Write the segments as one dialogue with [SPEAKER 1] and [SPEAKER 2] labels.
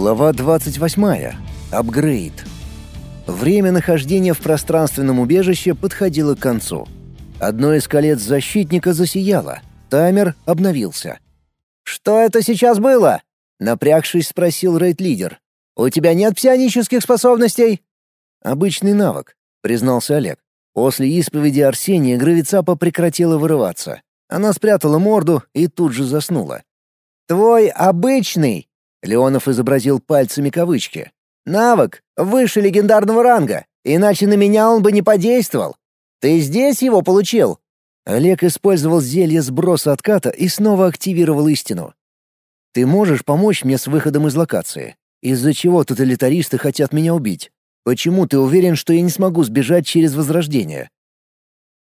[SPEAKER 1] Глава 28. Апгрейд. Время нахождения в пространственном убежище подходило к концу. Одно из колец защитника засияло. Таймер обновился.
[SPEAKER 2] «Что это сейчас было?» — напрягшись, спросил рейд-лидер. «У тебя нет псионических способностей?»
[SPEAKER 1] «Обычный навык», — признался Олег. После исповеди Арсения Гравицапа прекратила вырываться. Она спрятала морду и тут же заснула.
[SPEAKER 2] «Твой обычный!» Леонов изобразил пальцами кавычки. «Навык выше легендарного ранга, иначе на меня он бы не подействовал. Ты здесь его получил?»
[SPEAKER 1] Олег использовал зелье сброса отката и снова активировал истину. «Ты можешь помочь мне с выходом из локации? Из-за чего тоталитаристы хотят меня убить? Почему ты уверен, что я не смогу сбежать через возрождение?»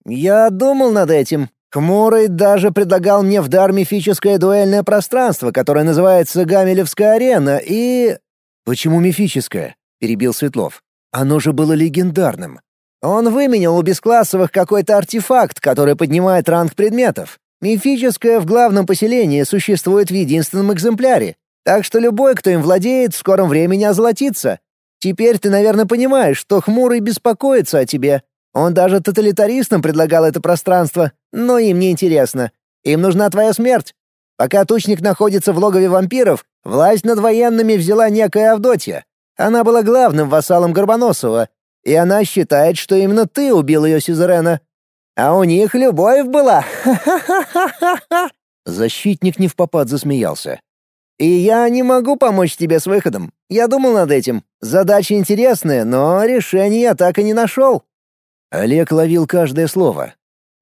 [SPEAKER 2] «Я думал над этим», Хмурый даже предлагал мне в дар мифическое дуэльное пространство, которое называется Гамелевская арена, и...
[SPEAKER 1] «Почему мифическое?» — перебил Светлов. «Оно же было легендарным».
[SPEAKER 2] Он выменял у бесклассовых какой-то артефакт, который поднимает ранг предметов. Мифическое в главном поселении существует в единственном экземпляре, так что любой, кто им владеет, в скором времени озолотится. Теперь ты, наверное, понимаешь, что Хмурый беспокоится о тебе, он даже тоталитаристам предлагал это пространство, но им не интересно. Им нужна твоя смерть. Пока Тучник находится в логове вампиров, власть над военными взяла некая Авдотья. Она была главным вассалом Горбоносова, и она считает, что именно ты убил ее Сюзерена. А у них любовь была.
[SPEAKER 1] Защитник не в попад засмеялся.
[SPEAKER 2] И я не могу помочь тебе с выходом. Я думал над этим. Задача интересная, но решения я так и не нашел.
[SPEAKER 1] Олег ловил каждое слово.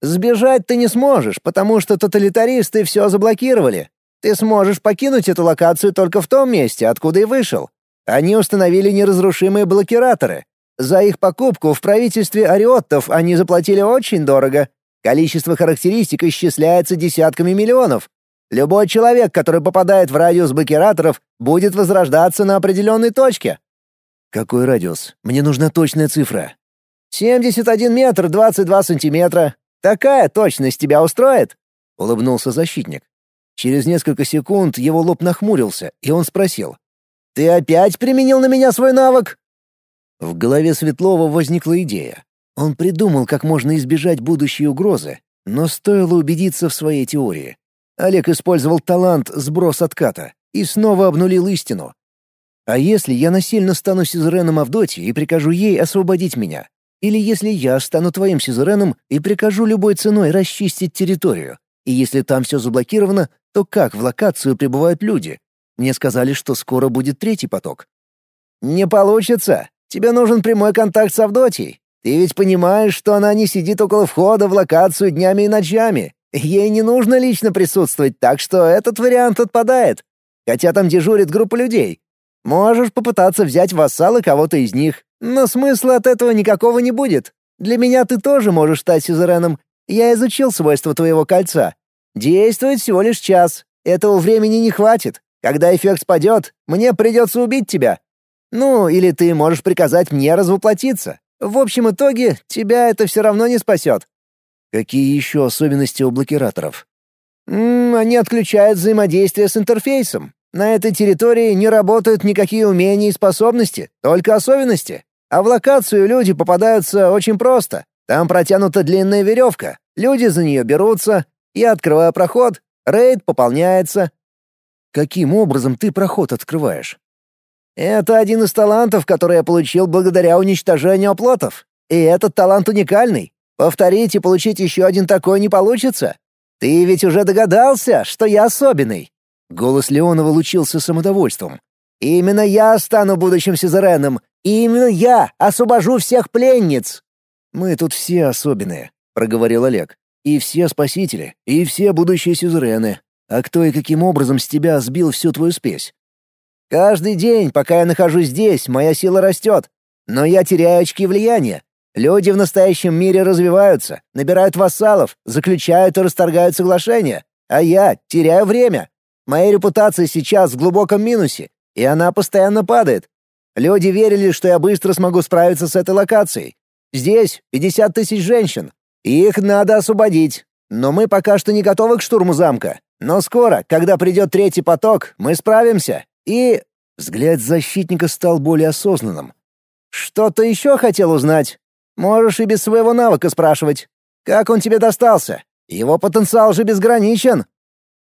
[SPEAKER 2] «Сбежать ты не сможешь, потому что тоталитаристы все заблокировали. Ты сможешь покинуть эту локацию только в том месте, откуда и вышел. Они установили неразрушимые блокираторы. За их покупку в правительстве ариоттов они заплатили очень дорого. Количество характеристик исчисляется десятками миллионов. Любой человек, который попадает в радиус блокираторов, будет возрождаться на определенной точке».
[SPEAKER 1] «Какой радиус? Мне нужна точная цифра».
[SPEAKER 2] «Семьдесят один метр двадцать два сантиметра. Такая точность тебя устроит?»
[SPEAKER 1] — улыбнулся защитник. Через несколько секунд его лоб нахмурился, и он спросил.
[SPEAKER 2] «Ты опять применил на меня свой навык?»
[SPEAKER 1] В голове Светлова возникла идея. Он придумал, как можно избежать будущей угрозы, но стоило убедиться в своей теории. Олег использовал талант «сброс отката» и снова обнулил истину. «А если я насильно стану сюзереном Авдотьи и прикажу ей освободить меня? Или если я стану твоим сюзереном и прикажу любой ценой расчистить территорию. И если там все заблокировано, то как в локацию прибывают люди? Мне сказали, что скоро будет третий поток.
[SPEAKER 2] Не получится. Тебе нужен прямой контакт с Авдотьей. Ты ведь понимаешь, что она не сидит около входа в локацию днями и ночами. Ей не нужно лично присутствовать, так что этот вариант отпадает. Хотя там дежурит группа людей. Можешь попытаться взять вассалы кого-то из них, но смысла от этого никакого не будет. Для меня ты тоже можешь стать сюзереном. Я изучил свойства твоего кольца. Действует всего лишь час. Этого времени не хватит. Когда эффект спадет, мне придется убить тебя. Ну, или ты можешь приказать мне развоплотиться. В общем итоге, тебя это все равно не спасет.
[SPEAKER 1] Какие еще особенности у блокираторов?
[SPEAKER 2] М -м, они отключают взаимодействие с интерфейсом. На этой территории не работают никакие умения и способности, только особенности. А в локацию люди попадаются очень просто. Там протянута длинная веревка, люди за нее берутся, я открываю проход, рейд пополняется.
[SPEAKER 1] Каким образом ты проход открываешь?
[SPEAKER 2] Это один из талантов, который я получил благодаря уничтожению оплотов. И этот талант уникальный. Повторить и получить еще один такой не получится. Ты ведь уже догадался, что я особенный.
[SPEAKER 1] Голос Леонова лучился самодовольством.
[SPEAKER 2] «Именно я стану будущим сюзереном, и именно я освобожу всех пленниц!»
[SPEAKER 1] «Мы тут все особенные», — проговорил Олег. «И все спасители, и все будущие сюзерены. А кто и каким образом с тебя сбил всю твою спесь?»
[SPEAKER 2] «Каждый день, пока я нахожусь здесь, моя сила растет. Но я теряю очки влияния. Люди в настоящем мире развиваются, набирают вассалов, заключают и расторгают соглашения, а я теряю время. Моя репутация сейчас в глубоком минусе, и она постоянно падает. Люди верили, что я быстро смогу справиться с этой локацией. Здесь 50 тысяч женщин, их надо освободить. Но мы пока что не готовы к штурму замка. Но скоро, когда придет третий поток, мы справимся. И...
[SPEAKER 1] Взгляд защитника стал более осознанным.
[SPEAKER 2] «Что-то еще хотел узнать? Можешь и без своего навыка спрашивать. Как он тебе достался? Его потенциал же безграничен!»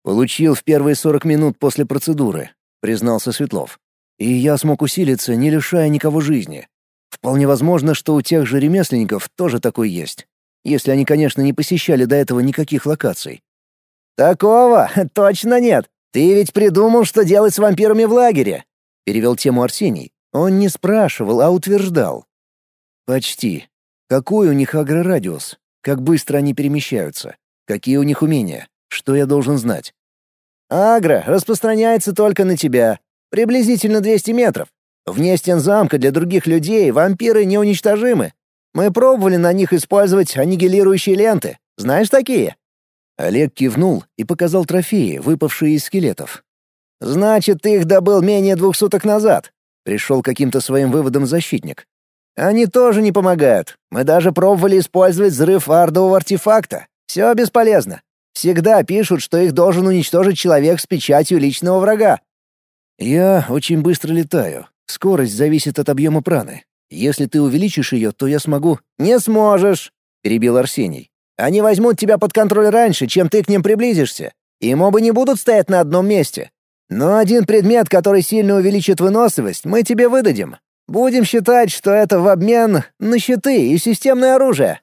[SPEAKER 1] «Получил в первые сорок минут после процедуры», — признался Светлов. «И я смог усилиться, не лишая никого жизни. Вполне возможно, что у тех же ремесленников тоже такой есть. Если они, конечно, не посещали до этого никаких локаций».
[SPEAKER 2] «Такого точно нет. Ты ведь придумал, что делать с вампирами в лагере», — перевел тему Арсений.
[SPEAKER 1] Он не спрашивал, а утверждал. «Почти. Какой у них агрорадиус? Как быстро они перемещаются? Какие у них умения? Что я должен знать?»
[SPEAKER 2] Агро распространяется только на тебя. Приблизительно 200 метров. Вне стен замка для других людей вампиры неуничтожимы. Мы пробовали на них использовать аннигилирующие ленты. Знаешь такие?»
[SPEAKER 1] Олег кивнул и показал трофеи, выпавшие из скелетов.
[SPEAKER 2] «Значит, ты их добыл менее двух суток назад», — пришел каким-то своим выводом защитник. «Они тоже не помогают. Мы даже пробовали использовать взрыв ардового артефакта. Все бесполезно. Всегда пишут, что их должен уничтожить человек с печатью личного врага.
[SPEAKER 1] Я очень быстро летаю. Скорость зависит от объема праны. Если ты увеличишь ее, то я смогу...
[SPEAKER 2] Не сможешь, перебил Арсений. Они возьмут тебя под контроль раньше, чем ты к ним приблизишься. И мобы не будут стоять на одном месте. Но один предмет, который сильно увеличит выносливость, мы тебе выдадим. Будем считать, что это в обмен на щиты и системное оружие.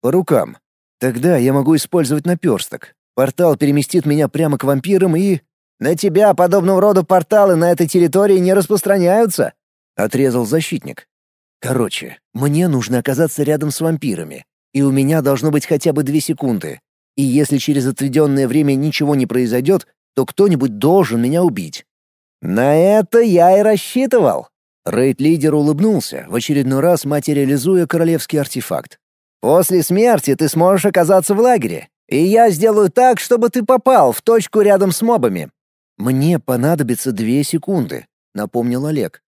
[SPEAKER 1] По рукам. Тогда я могу использовать наперсток. Портал переместит меня прямо к вампирам и...
[SPEAKER 2] «На тебя подобного рода порталы на этой территории не распространяются», — отрезал защитник.
[SPEAKER 1] «Короче, мне нужно оказаться рядом с вампирами, и у меня должно быть хотя бы две секунды. И если через отведенное время ничего не произойдет, то кто-нибудь должен меня убить».
[SPEAKER 2] «На это я и рассчитывал»,
[SPEAKER 1] Рейд-лидер улыбнулся, в очередной раз материализуя королевский артефакт.
[SPEAKER 2] После смерти ты сможешь оказаться в лагере, и я сделаю так, чтобы ты попал в точку рядом с мобами».
[SPEAKER 1] «Мне понадобится две секунды», — напомнил Олег.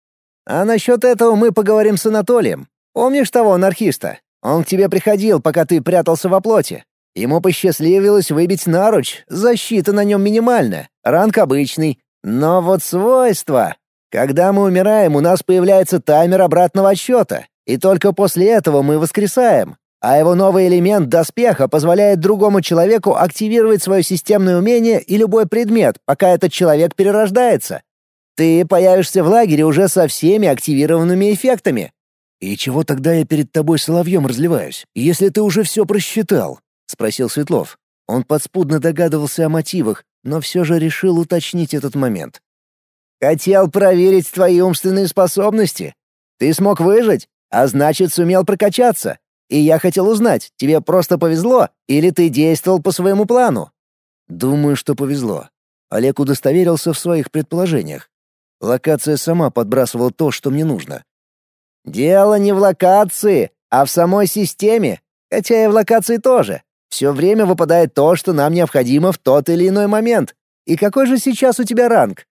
[SPEAKER 2] «А насчет этого мы поговорим с Анатолием. Помнишь того анархиста? Он к тебе приходил, пока ты прятался во плоти. Ему посчастливилось выбить наруч, защита на нем минимальная, ранг обычный. Но вот свойства... Когда мы умираем, у нас появляется таймер обратного отсчета, и только после этого мы воскресаем а его новый элемент доспеха позволяет другому человеку активировать свое системное умение и любой предмет, пока этот человек перерождается. Ты появишься в лагере уже со всеми активированными эффектами.
[SPEAKER 1] «И чего тогда я перед тобой соловьем разливаюсь, если ты уже все просчитал?» — спросил Светлов. Он подспудно догадывался о мотивах, но все же решил уточнить этот момент.
[SPEAKER 2] «Хотел проверить твои умственные способности. Ты смог выжить, а значит, сумел прокачаться. И я хотел узнать, тебе просто повезло или ты действовал по своему плану?»
[SPEAKER 1] «Думаю, что повезло». Олег удостоверился в своих предположениях. Локация сама подбрасывала то, что мне нужно.
[SPEAKER 2] «Дело не в локации, а в самой системе, хотя и в локации тоже. Все время выпадает то, что нам необходимо в тот или иной момент. И какой же сейчас у тебя ранг?»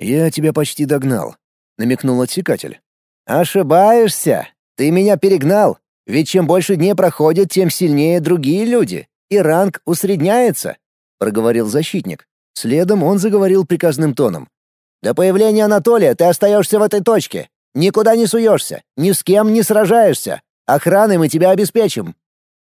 [SPEAKER 1] «Я тебя почти догнал», — намекнул отсекатель.
[SPEAKER 2] «Ошибаешься. Ты меня перегнал. Ведь чем больше дней проходит, тем сильнее другие люди, и ранг усредняется», — проговорил защитник. Следом он заговорил приказным тоном. «До появления Анатолия ты остаешься в этой точке. Никуда не суешься, ни с кем не сражаешься. Охраной мы тебя обеспечим».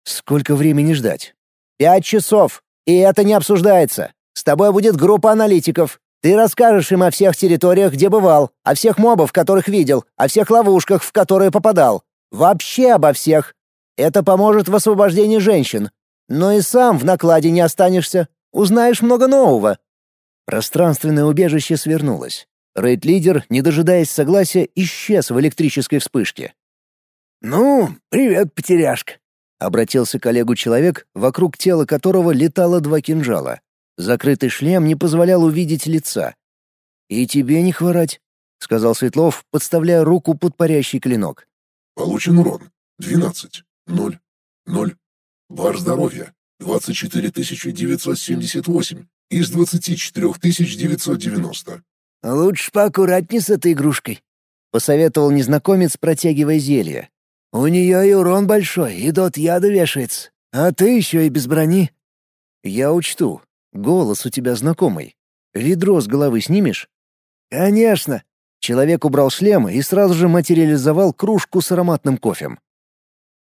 [SPEAKER 1] «Сколько времени ждать?»
[SPEAKER 2] «Пять часов, и это не обсуждается. С тобой будет группа аналитиков. Ты расскажешь им о всех территориях, где бывал, о всех мобах, которых видел, о всех ловушках, в которые попадал. Вообще обо всех. Это поможет в освобождении женщин. Но и сам в накладе не останешься. Узнаешь много нового».
[SPEAKER 1] Пространственное убежище свернулось. Рейд-лидер, не дожидаясь согласия, исчез в электрической вспышке.
[SPEAKER 2] «Ну, привет, потеряшка», —
[SPEAKER 1] обратился к коллегу человек, вокруг тела которого летало два кинжала. Закрытый шлем не позволял увидеть лица. «И тебе не хворать», — сказал Светлов, подставляя руку под парящий клинок.
[SPEAKER 3] Получен урон 12, 0, 0. Бар здоровья 24 978 из 24 990.
[SPEAKER 2] «Лучше поаккуратнее с этой игрушкой», — посоветовал незнакомец, протягивая зелье. «У нее и урон большой, и дот яда вешается. А ты еще и без брони».
[SPEAKER 1] «Я учту. Голос у тебя знакомый. Ведро с головы снимешь?»
[SPEAKER 2] «Конечно. Человек убрал шлем и сразу же материализовал кружку с ароматным кофем.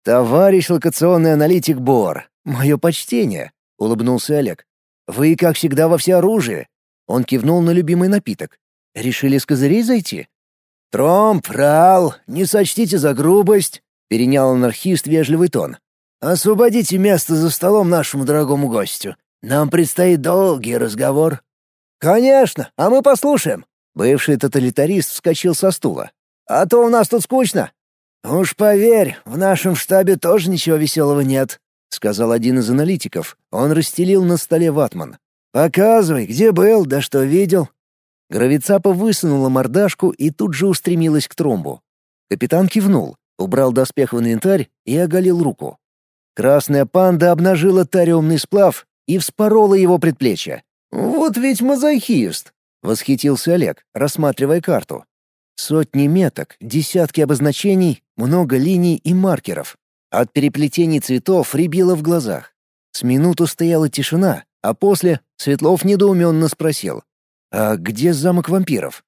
[SPEAKER 2] «Товарищ локационный аналитик Бор, мое почтение», — улыбнулся Олег. «Вы, как всегда, во всеоружии». Он кивнул на любимый напиток. «Решили с козырей зайти?»
[SPEAKER 4] «Тромп, Рал, не сочтите за грубость», — перенял анархист вежливый тон. «Освободите место за столом нашему дорогому гостю. Нам предстоит долгий разговор». «Конечно, а мы послушаем». Бывший тоталитарист вскочил со стула. «А то у нас тут скучно». «Уж поверь, в нашем штабе тоже ничего веселого нет», — сказал один из аналитиков. Он расстелил на столе ватман. «Показывай, где был, да что видел».
[SPEAKER 2] Гравицапа высунула мордашку и тут же устремилась к тромбу. Капитан кивнул, убрал доспех в инвентарь и оголил руку. Красная панда обнажила тариумный сплав и вспорола его предплечье.
[SPEAKER 4] «Вот ведь мазохист!» — восхитился Олег, рассматривая карту.
[SPEAKER 2] Сотни меток, десятки обозначений, много линий и маркеров. От переплетений цветов рябило в глазах. С минуту стояла тишина, а после Светлов недоуменно спросил. «А где замок вампиров?»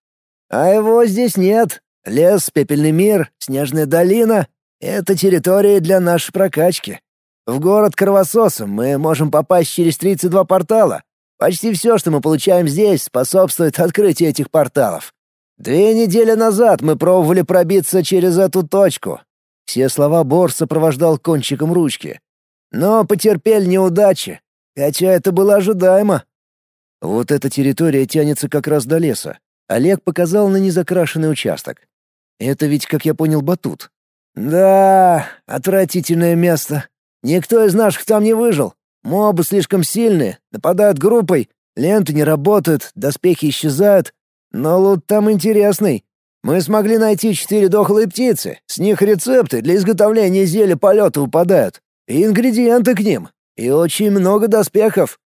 [SPEAKER 4] «А его здесь нет. Лес, пепельный мир, снежная долина — это территория для нашей прокачки. В город Кровососом мы можем попасть через 32 портала. Почти все, что мы получаем здесь, способствует открытию этих порталов. Две недели назад мы пробовали пробиться через эту точку. Все слова Бор сопровождал кончиком ручки. Но потерпели неудачи, хотя это было ожидаемо.
[SPEAKER 2] Вот эта территория тянется как раз до леса. Олег показал на незакрашенный участок. Это ведь, как я понял, батут.
[SPEAKER 4] Да, отвратительное место. Никто из наших там не выжил. Мобы слишком сильные, нападают группой, ленты не работают, доспехи исчезают. Но лут там интересный. Мы смогли найти четыре дохлые птицы, с них рецепты для изготовления зелья полета выпадают, и ингредиенты к ним, и очень много доспехов.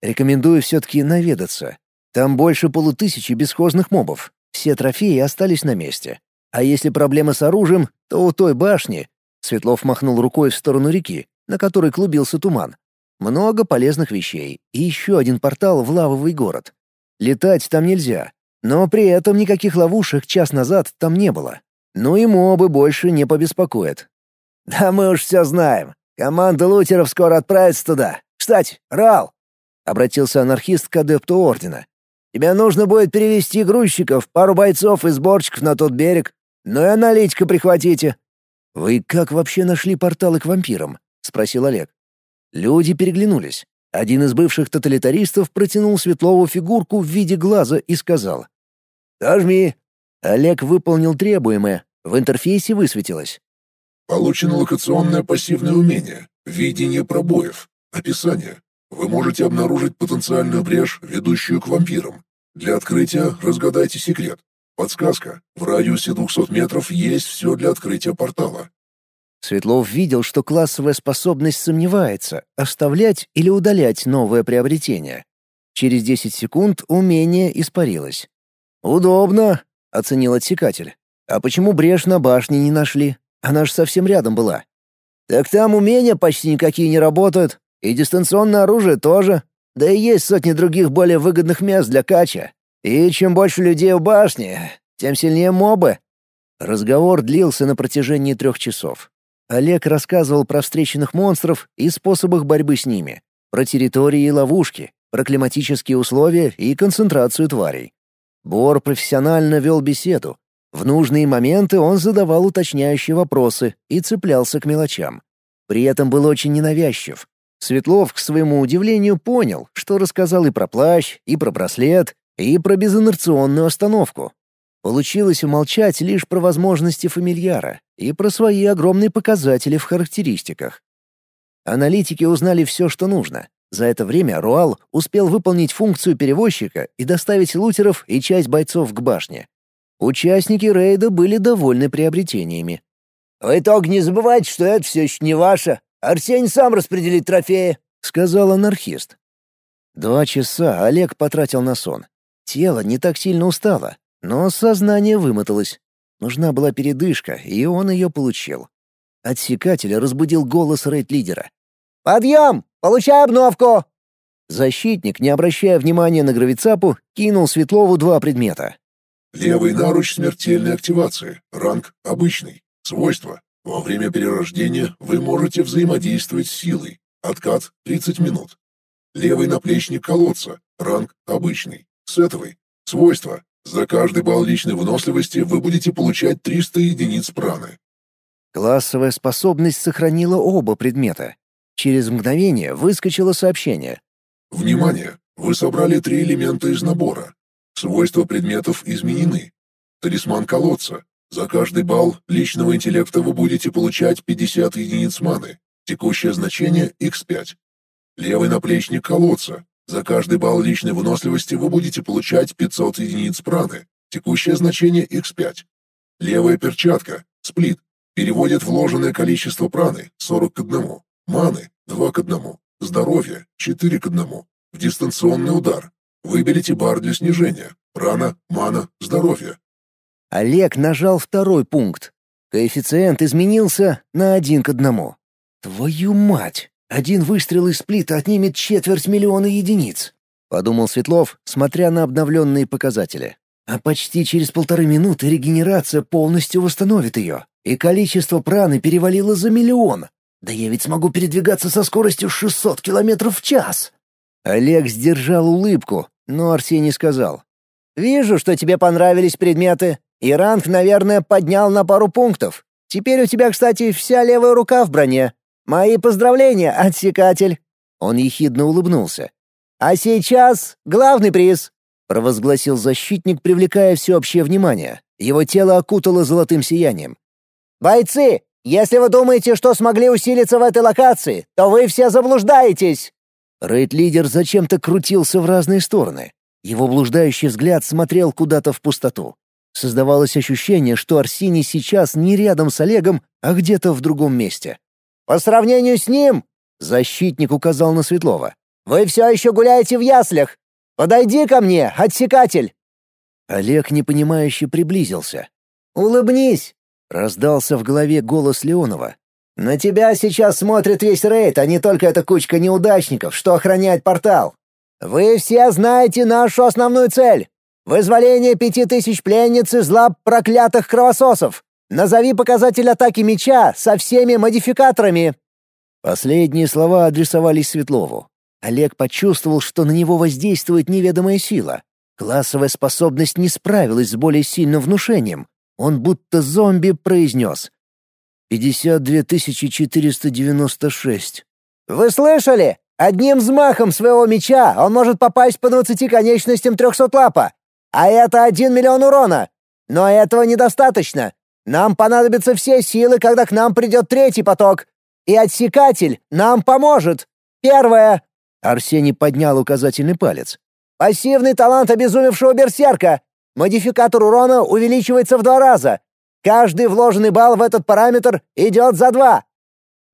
[SPEAKER 2] Рекомендую все-таки наведаться. Там больше полутысячи бесхозных мобов. Все трофеи остались на месте. А если проблема с оружием, то у той башни... Светлов махнул рукой в сторону реки, на которой клубился туман. Много полезных вещей и еще один портал в лавовый город. Летать там нельзя, но при этом никаких ловушек час назад там не было. Ну и мобы больше не побеспокоят.
[SPEAKER 4] «Да мы уж все знаем. Команда лутеров скоро отправится туда. Кстати, Рал!» — обратился анархист к адепту Ордена. «Тебе нужно будет перевести грузчиков, пару бойцов и сборщиков на тот берег. Ну и аналитика прихватите».
[SPEAKER 2] «Вы как вообще нашли порталы к вампирам?» — спросил Олег. Люди переглянулись. Один из бывших тоталитаристов протянул Светлову фигурку в виде глаза и сказал.
[SPEAKER 4] «Дожми».
[SPEAKER 2] Олег выполнил требуемое. В интерфейсе высветилось.
[SPEAKER 3] Получено локационное пассивное умение. Видение пробоев. Описание. Вы можете обнаружить потенциальную брешь, ведущую к вампирам. Для открытия разгадайте секрет. Подсказка. В радиусе 200 метров есть все для открытия портала.
[SPEAKER 2] Светлов видел, что классовая способность сомневается, оставлять или удалять новое приобретение. Через 10 секунд умение испарилось. «Удобно», — оценил отсекатель. «А почему брешь на башне не нашли? Она же совсем рядом была».
[SPEAKER 4] «Так там умения почти никакие не работают, и дистанционное оружие тоже. Да и есть сотни других более выгодных мест для кача. И чем больше людей в башне, тем сильнее мобы.
[SPEAKER 2] Разговор длился на протяжении трех часов. Олег рассказывал про встреченных монстров и способах борьбы с ними, про территории и ловушки, про климатические условия и концентрацию тварей. Бор профессионально вел беседу. В нужные моменты он задавал уточняющие вопросы и цеплялся к мелочам. При этом был очень ненавязчив. Светлов, к своему удивлению, понял, что рассказал и про плащ, и про браслет, и про безинерционную остановку. Получилось умолчать лишь про возможности фамильяра и про свои огромные показатели в характеристиках. Аналитики узнали все, что нужно. За это время Руал успел выполнить функцию перевозчика и доставить лутеров и часть бойцов к башне. Участники рейда были довольны приобретениями.
[SPEAKER 4] «В итоге не забывайте, что это все еще не ваше. Арсений сам распределит трофеи», —
[SPEAKER 2] сказал анархист. Два часа Олег потратил на сон. Тело не так сильно устало, но сознание вымоталось. Нужна была передышка, и он ее получил. Отсекатель разбудил голос рейд-лидера.
[SPEAKER 4] «Подъем! Получай обновку!»
[SPEAKER 2] Защитник, не обращая внимания на гравицапу, кинул Светлову два предмета.
[SPEAKER 3] Левый наруч смертельной активации, ранг обычный. Свойства. Во время перерождения вы можете взаимодействовать с силой. Откат 30 минут. Левый наплечник колодца, ранг обычный. Сетовый. Свойства. За каждый балл личной выносливости вы будете получать 300 единиц праны.
[SPEAKER 1] Классовая способность сохранила оба предмета. Через мгновение выскочило сообщение.
[SPEAKER 3] Внимание! Вы собрали три элемента из набора. Свойства предметов изменены. Талисман колодца. За каждый балл личного интеллекта вы будете получать 50 единиц маны. Текущее значение x5. Левый наплечник колодца. За каждый балл личной выносливости вы будете получать 500 единиц праны. Текущее значение x5. Левая перчатка. Сплит. Переводит вложенное количество праны 40 к 1. Маны 2 к 1. Здоровье 4 к 1. В дистанционный удар. Выберите бар для снижения. Прана, мана, здоровье.
[SPEAKER 1] Олег нажал второй пункт. Коэффициент изменился на один к одному. Твою мать! Один выстрел из сплита отнимет четверть миллиона единиц, подумал Светлов, смотря на обновленные показатели. А почти через полторы минуты регенерация полностью восстановит ее и количество праны перевалило за миллион. Да я ведь смогу передвигаться со скоростью 600 километров в час. Олег сдержал улыбку, но Арсений сказал.
[SPEAKER 2] «Вижу, что тебе понравились предметы, и ранг, наверное, поднял на пару пунктов. Теперь у тебя, кстати, вся левая рука в броне. Мои поздравления, отсекатель!»
[SPEAKER 1] Он ехидно улыбнулся.
[SPEAKER 2] «А сейчас главный приз!»
[SPEAKER 1] — провозгласил защитник, привлекая всеобщее внимание. Его тело окутало золотым сиянием.
[SPEAKER 2] «Бойцы, если вы думаете, что смогли усилиться в этой локации, то вы все заблуждаетесь!»
[SPEAKER 1] Рейд-лидер зачем-то крутился в разные стороны. Его блуждающий взгляд смотрел куда-то в пустоту. Создавалось ощущение, что Арсений сейчас не рядом с Олегом, а где-то в другом месте.
[SPEAKER 2] «По сравнению с ним...» — защитник указал на Светлова. «Вы все еще гуляете в яслях! Подойди ко мне, отсекатель!»
[SPEAKER 1] Олег непонимающе приблизился.
[SPEAKER 2] «Улыбнись!
[SPEAKER 1] Раздался в голове голос Леонова.
[SPEAKER 2] «На тебя сейчас смотрит весь рейд, а не только эта кучка неудачников, что охраняет портал. Вы все знаете нашу основную цель — вызволение пяти тысяч пленниц из лап проклятых кровососов. Назови показатель атаки меча со всеми модификаторами».
[SPEAKER 1] Последние слова адресовались Светлову. Олег почувствовал, что на него воздействует неведомая сила. Классовая способность не справилась с более сильным внушением, он будто зомби произнес. «Пятьдесят две тысячи четыреста девяносто шесть».
[SPEAKER 2] «Вы слышали? Одним взмахом своего меча он может попасть по двадцати конечностям трехсотлапа. А это один миллион урона. Но этого недостаточно. Нам понадобятся все силы, когда к нам придет третий поток. И отсекатель нам поможет. Первое...»
[SPEAKER 1] Арсений поднял указательный палец.
[SPEAKER 2] «Пассивный талант обезумевшего берсерка. Модификатор урона увеличивается в два раза. Каждый вложенный балл в этот параметр идет за два.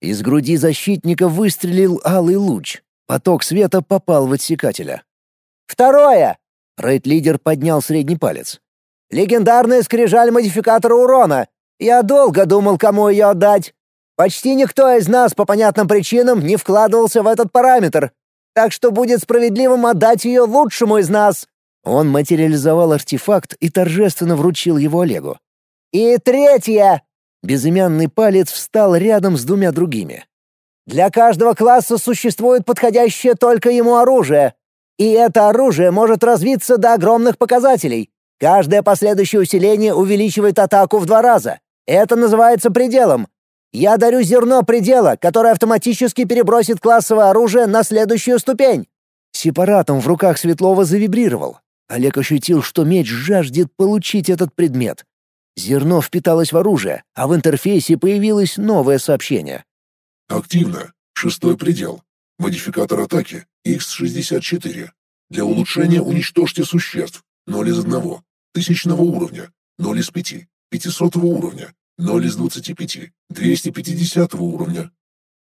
[SPEAKER 1] Из груди защитника выстрелил алый луч. Поток света попал в отсекателя.
[SPEAKER 2] Второе.
[SPEAKER 1] Рейд-лидер поднял средний палец.
[SPEAKER 2] Легендарная скрижаль модификатора урона. Я долго думал, кому ее отдать. Почти никто из нас по понятным причинам не вкладывался в этот параметр. Так что будет справедливым отдать ее лучшему из нас.
[SPEAKER 1] Он материализовал артефакт и торжественно вручил его Олегу.
[SPEAKER 2] «И третье!»
[SPEAKER 1] Безымянный палец встал рядом с двумя другими.
[SPEAKER 2] «Для каждого класса существует подходящее только ему оружие. И это оружие может развиться до огромных показателей. Каждое последующее усиление увеличивает атаку в два раза. Это называется пределом. Я дарю зерно предела, которое автоматически перебросит классовое оружие на следующую ступень».
[SPEAKER 1] Сепаратом в руках Светлова завибрировал. Олег ощутил, что меч жаждет получить этот предмет. Зерно впиталось в оружие, а в интерфейсе появилось новое сообщение.
[SPEAKER 3] «Активно. Шестой предел. Модификатор атаки X64. Для улучшения уничтожьте существ. 0 из 1. Тысячного уровня. 0 из 5. 500 уровня. 0 из 25. 250 уровня.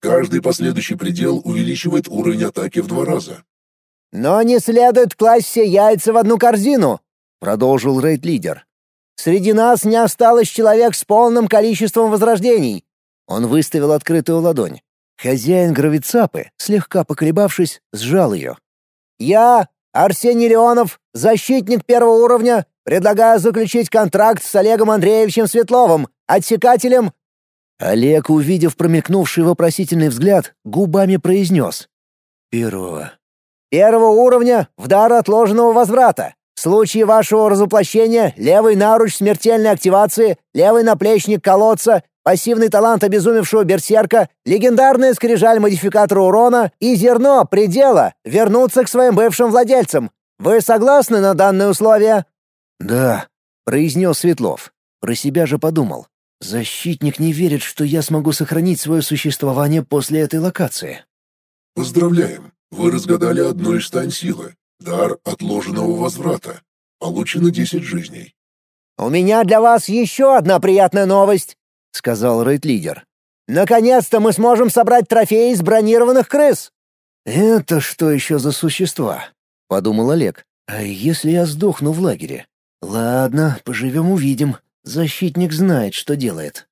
[SPEAKER 3] Каждый последующий предел увеличивает уровень атаки в два раза.
[SPEAKER 2] «Но не следует класть все яйца в одну корзину», — продолжил рейд-лидер. «Среди нас не осталось человек с полным количеством возрождений».
[SPEAKER 1] Он выставил открытую ладонь. Хозяин гравицапы, слегка поколебавшись, сжал ее.
[SPEAKER 2] «Я Арсений Леонов, защитник первого уровня, предлагаю заключить контракт с Олегом Андреевичем Светловым, отсекателем...»
[SPEAKER 1] Олег, увидев промелькнувший вопросительный взгляд, губами произнес. «Первого».
[SPEAKER 2] «Первого уровня в дар отложенного возврата. В случае вашего разоплощения левый наруч смертельной активации, левый наплечник колодца, пассивный талант обезумевшего берсерка, легендарная скрижаль модификатора урона и зерно предела вернутся к своим бывшим владельцам. Вы согласны на данные условия?»
[SPEAKER 1] «Да», — произнес Светлов. Про себя же подумал. «Защитник не верит, что я смогу сохранить свое существование после этой локации».
[SPEAKER 3] «Поздравляем! Вы разгадали одну из тайн силы. Дар отложенного возврата. Получено 10 жизней».
[SPEAKER 2] «У меня для вас еще одна приятная новость», — сказал рейд-лидер. «Наконец-то мы сможем собрать трофеи из бронированных крыс!»
[SPEAKER 1] «Это что еще за существа?» — подумал Олег. «А если я сдохну в лагере? Ладно, поживем-увидим. Защитник знает, что делает».